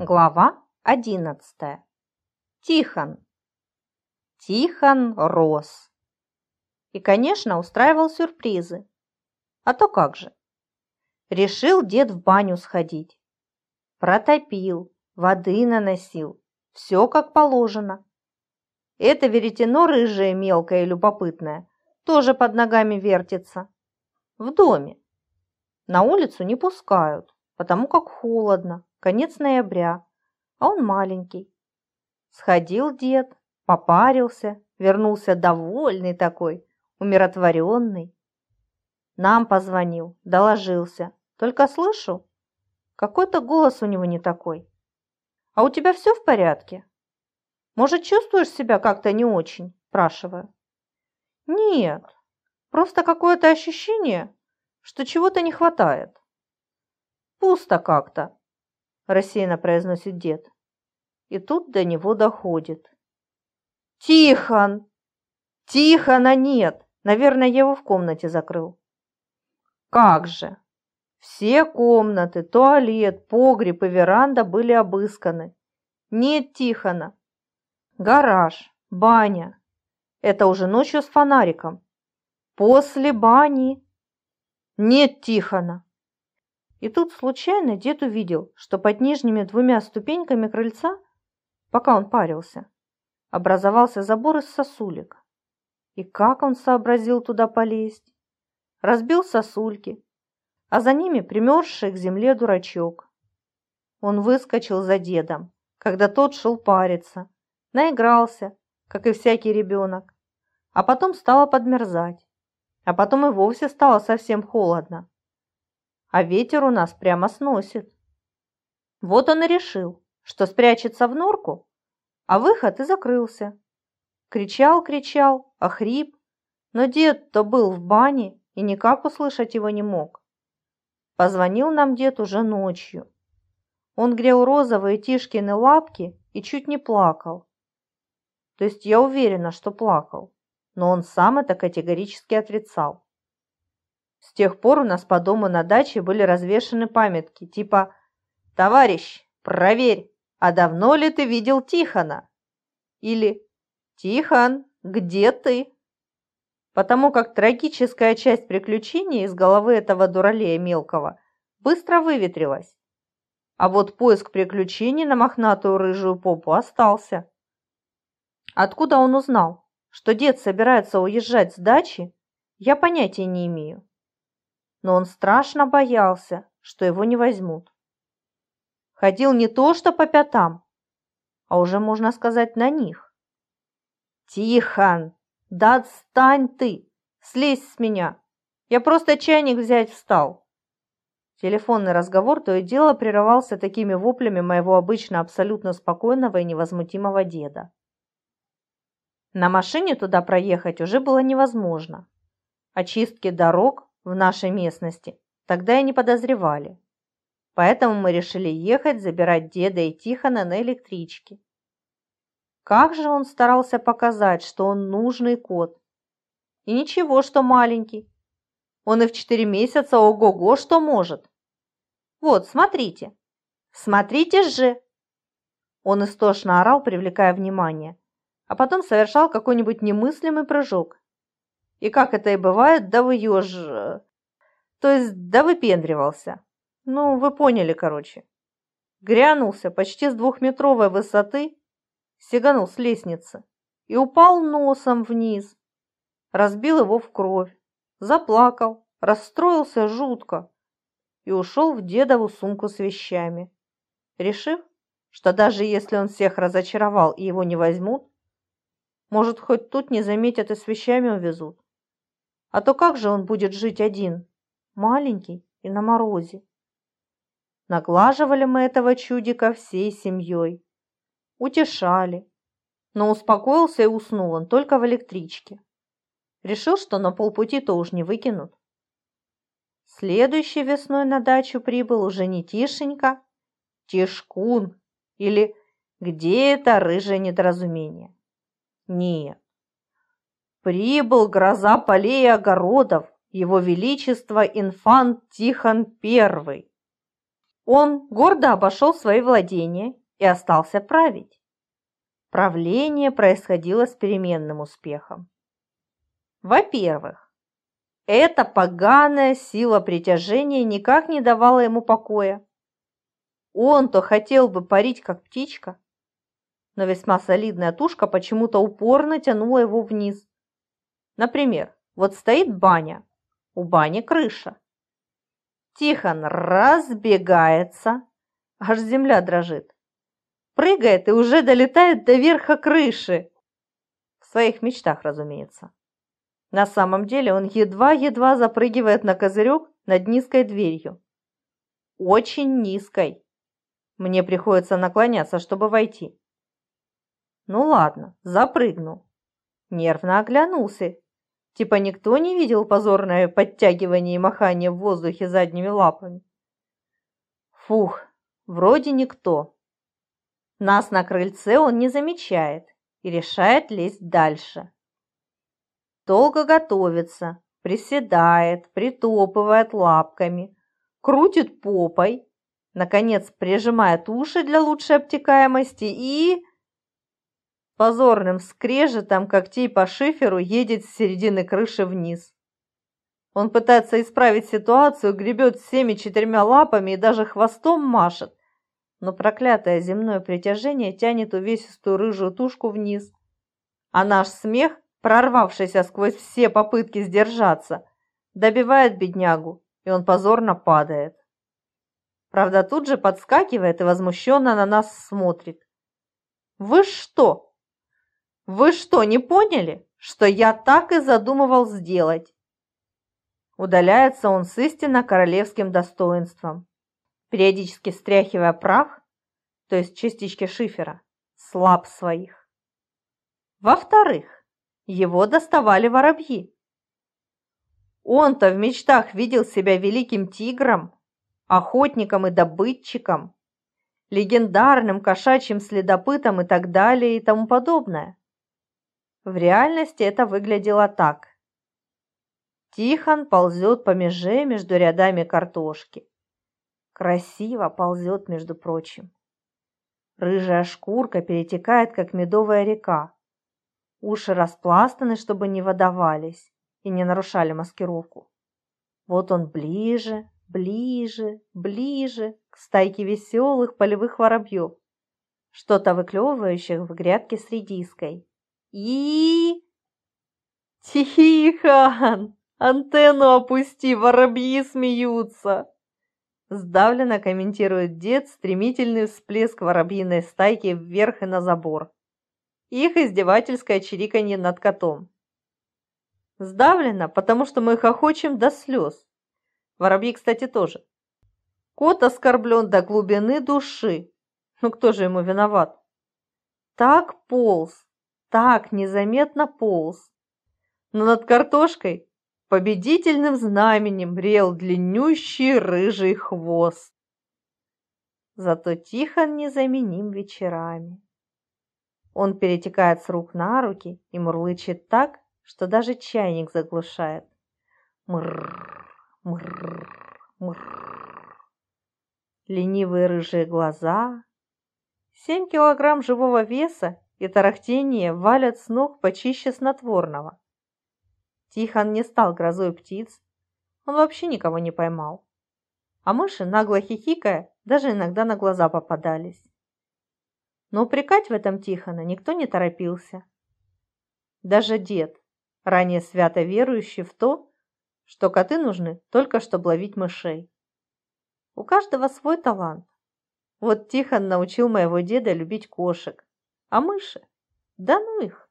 Глава одиннадцатая. Тихон. Тихон рос. И, конечно, устраивал сюрпризы. А то как же. Решил дед в баню сходить. Протопил, воды наносил. Все как положено. Это веретено рыжее, мелкое и любопытное, тоже под ногами вертится. В доме. На улицу не пускают, потому как холодно конец ноября, а он маленький. Сходил дед, попарился, вернулся довольный такой, умиротворенный. Нам позвонил, доложился. Только слышу, какой-то голос у него не такой. А у тебя все в порядке? Может, чувствуешь себя как-то не очень? Спрашиваю. Нет, просто какое-то ощущение, что чего-то не хватает. Пусто как-то, рассеянно произносит дед. И тут до него доходит. Тихон! Тихона нет! Наверное, я его в комнате закрыл. Как же! Все комнаты, туалет, погреб и веранда были обысканы. Нет Тихона. Гараж, баня. Это уже ночью с фонариком. После бани. Нет Тихона. И тут случайно дед увидел, что под нижними двумя ступеньками крыльца, пока он парился, образовался забор из сосулек. И как он сообразил туда полезть? Разбил сосульки, а за ними примерзший к земле дурачок. Он выскочил за дедом, когда тот шел париться, наигрался, как и всякий ребенок, а потом стало подмерзать, а потом и вовсе стало совсем холодно а ветер у нас прямо сносит. Вот он и решил, что спрячется в норку, а выход и закрылся. Кричал, кричал, охрип, но дед-то был в бане и никак услышать его не мог. Позвонил нам дед уже ночью. Он грел розовые Тишкины лапки и чуть не плакал. То есть я уверена, что плакал, но он сам это категорически отрицал. С тех пор у нас по дому на даче были развешаны памятки, типа «Товарищ, проверь, а давно ли ты видел Тихона?» Или «Тихон, где ты?» Потому как трагическая часть приключений из головы этого дуралея мелкого быстро выветрилась. А вот поиск приключений на мохнатую рыжую попу остался. Откуда он узнал, что дед собирается уезжать с дачи, я понятия не имею но он страшно боялся, что его не возьмут. Ходил не то что по пятам, а уже, можно сказать, на них. «Тихон, да отстань ты! Слезь с меня! Я просто чайник взять встал!» Телефонный разговор то и дело прерывался такими воплями моего обычно абсолютно спокойного и невозмутимого деда. На машине туда проехать уже было невозможно. Очистки дорог в нашей местности тогда и не подозревали. Поэтому мы решили ехать забирать деда и Тихона на электричке. Как же он старался показать, что он нужный кот. И ничего, что маленький. Он и в четыре месяца ого-го что может. Вот, смотрите. Смотрите же. Он истошно орал, привлекая внимание, а потом совершал какой-нибудь немыслимый прыжок и как это и бывает, да выеж... То есть, да выпендривался. Ну, вы поняли, короче. Грянулся почти с двухметровой высоты, сиганул с лестницы и упал носом вниз. Разбил его в кровь, заплакал, расстроился жутко и ушел в дедову сумку с вещами, решив, что даже если он всех разочаровал и его не возьмут, может, хоть тут не заметят и с вещами увезут. А то как же он будет жить один, маленький и на морозе? Наглаживали мы этого чудика всей семьей, утешали, но успокоился и уснул он только в электричке. Решил, что на полпути-то уж не выкинут. Следующей весной на дачу прибыл уже не Тишенька, Тишкун или где это рыжее недоразумение. Нет, Прибыл гроза полей и огородов, его величество инфант Тихон I. Он гордо обошел свои владения и остался править. Правление происходило с переменным успехом. Во-первых, эта поганая сила притяжения никак не давала ему покоя. Он то хотел бы парить, как птичка, но весьма солидная тушка почему-то упорно тянула его вниз. Например, вот стоит баня, у бани крыша. Тихон разбегается, аж земля дрожит. Прыгает и уже долетает до верха крыши. В своих мечтах, разумеется. На самом деле он едва-едва запрыгивает на козырек над низкой дверью. Очень низкой. Мне приходится наклоняться, чтобы войти. Ну ладно, запрыгнул. Нервно оглянулся. Типа никто не видел позорное подтягивание и махание в воздухе задними лапами. Фух, вроде никто. Нас на крыльце он не замечает и решает лезть дальше. Долго готовится, приседает, притопывает лапками, крутит попой, наконец прижимает уши для лучшей обтекаемости и... Позорным скрежетом когтей по шиферу едет с середины крыши вниз. Он пытается исправить ситуацию, гребет всеми четырьмя лапами и даже хвостом машет, но проклятое земное притяжение тянет увесистую рыжую тушку вниз. А наш смех, прорвавшийся сквозь все попытки сдержаться, добивает беднягу, и он позорно падает. Правда, тут же подскакивает и возмущенно на нас смотрит. «Вы что? Вы что, не поняли, что я так и задумывал сделать?» Удаляется он с истинно королевским достоинством, периодически стряхивая прах, то есть частички шифера, слаб своих. Во-вторых, его доставали воробьи. Он-то в мечтах видел себя великим тигром, охотником и добытчиком, легендарным кошачьим следопытом и так далее и тому подобное. В реальности это выглядело так. Тихон ползет по меже между рядами картошки. Красиво ползет, между прочим. Рыжая шкурка перетекает, как медовая река. Уши распластаны, чтобы не выдавались и не нарушали маскировку. Вот он ближе, ближе, ближе к стайке веселых полевых воробьев, что-то выклевывающих в грядке с редиской. И... Тихон! Антенну опусти, воробьи смеются! Сдавленно комментирует дед стремительный всплеск воробьиной стайки вверх и на забор. Их издевательское чириканье над котом. Сдавлено, потому что мы хохочем до слез. Воробьи, кстати, тоже. Кот оскорблен до глубины души. Ну кто же ему виноват? Так полз, так незаметно полз. Но над картошкой победительным знаменем рел длиннющий рыжий хвост. Зато Тихон незаменим вечерами. Он перетекает с рук на руки и мурлычет так, что даже чайник заглушает. Мрррр. Мрррр, мрррр. Ленивые рыжие глаза. Семь килограмм живого веса и тарахтение валят с ног почище снотворного. Тихон не стал грозой птиц, он вообще никого не поймал. А мыши, нагло хихикая, даже иногда на глаза попадались. Но упрекать в этом Тихона никто не торопился. Даже дед, ранее свято верующий в то, что коты нужны только чтобы ловить мышей. У каждого свой талант. Вот Тихон научил моего деда любить кошек, а мыши? Да ну их!